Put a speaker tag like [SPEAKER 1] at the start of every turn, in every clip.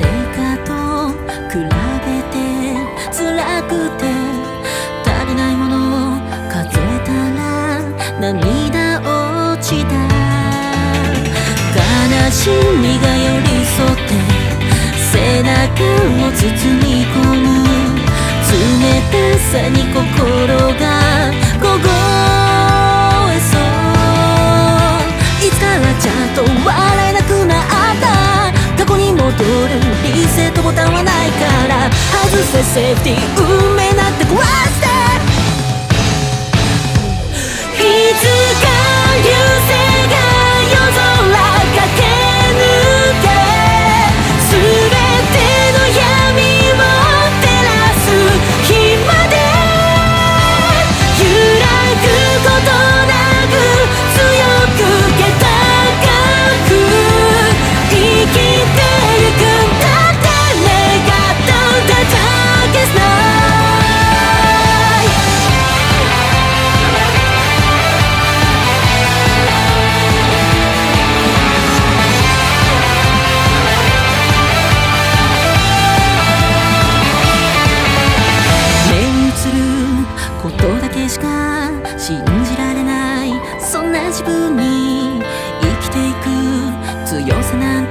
[SPEAKER 1] 誰かと比べて辛くて足りないものを数えたら涙落ちた悲しみが寄り添って背中を包み込む冷たさに心がうセーフティー運命なんて壊して。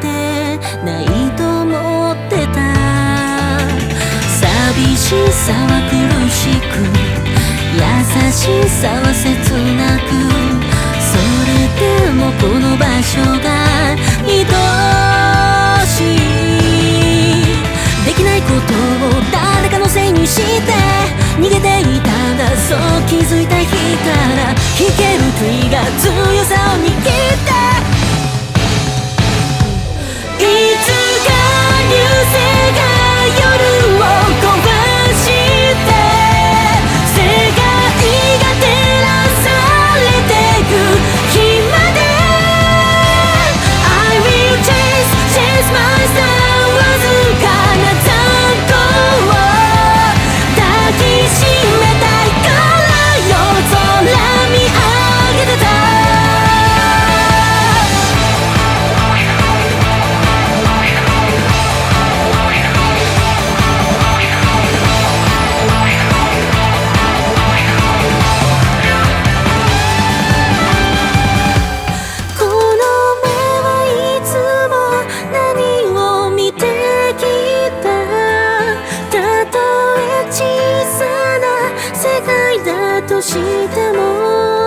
[SPEAKER 1] てないと思ってた。寂しさは苦しく優しさは切なくそれでもこの場所が愛しい。できないことを誰かのせいにして逃げていたんだそう気づいた日から弾ける杭が強さを握しても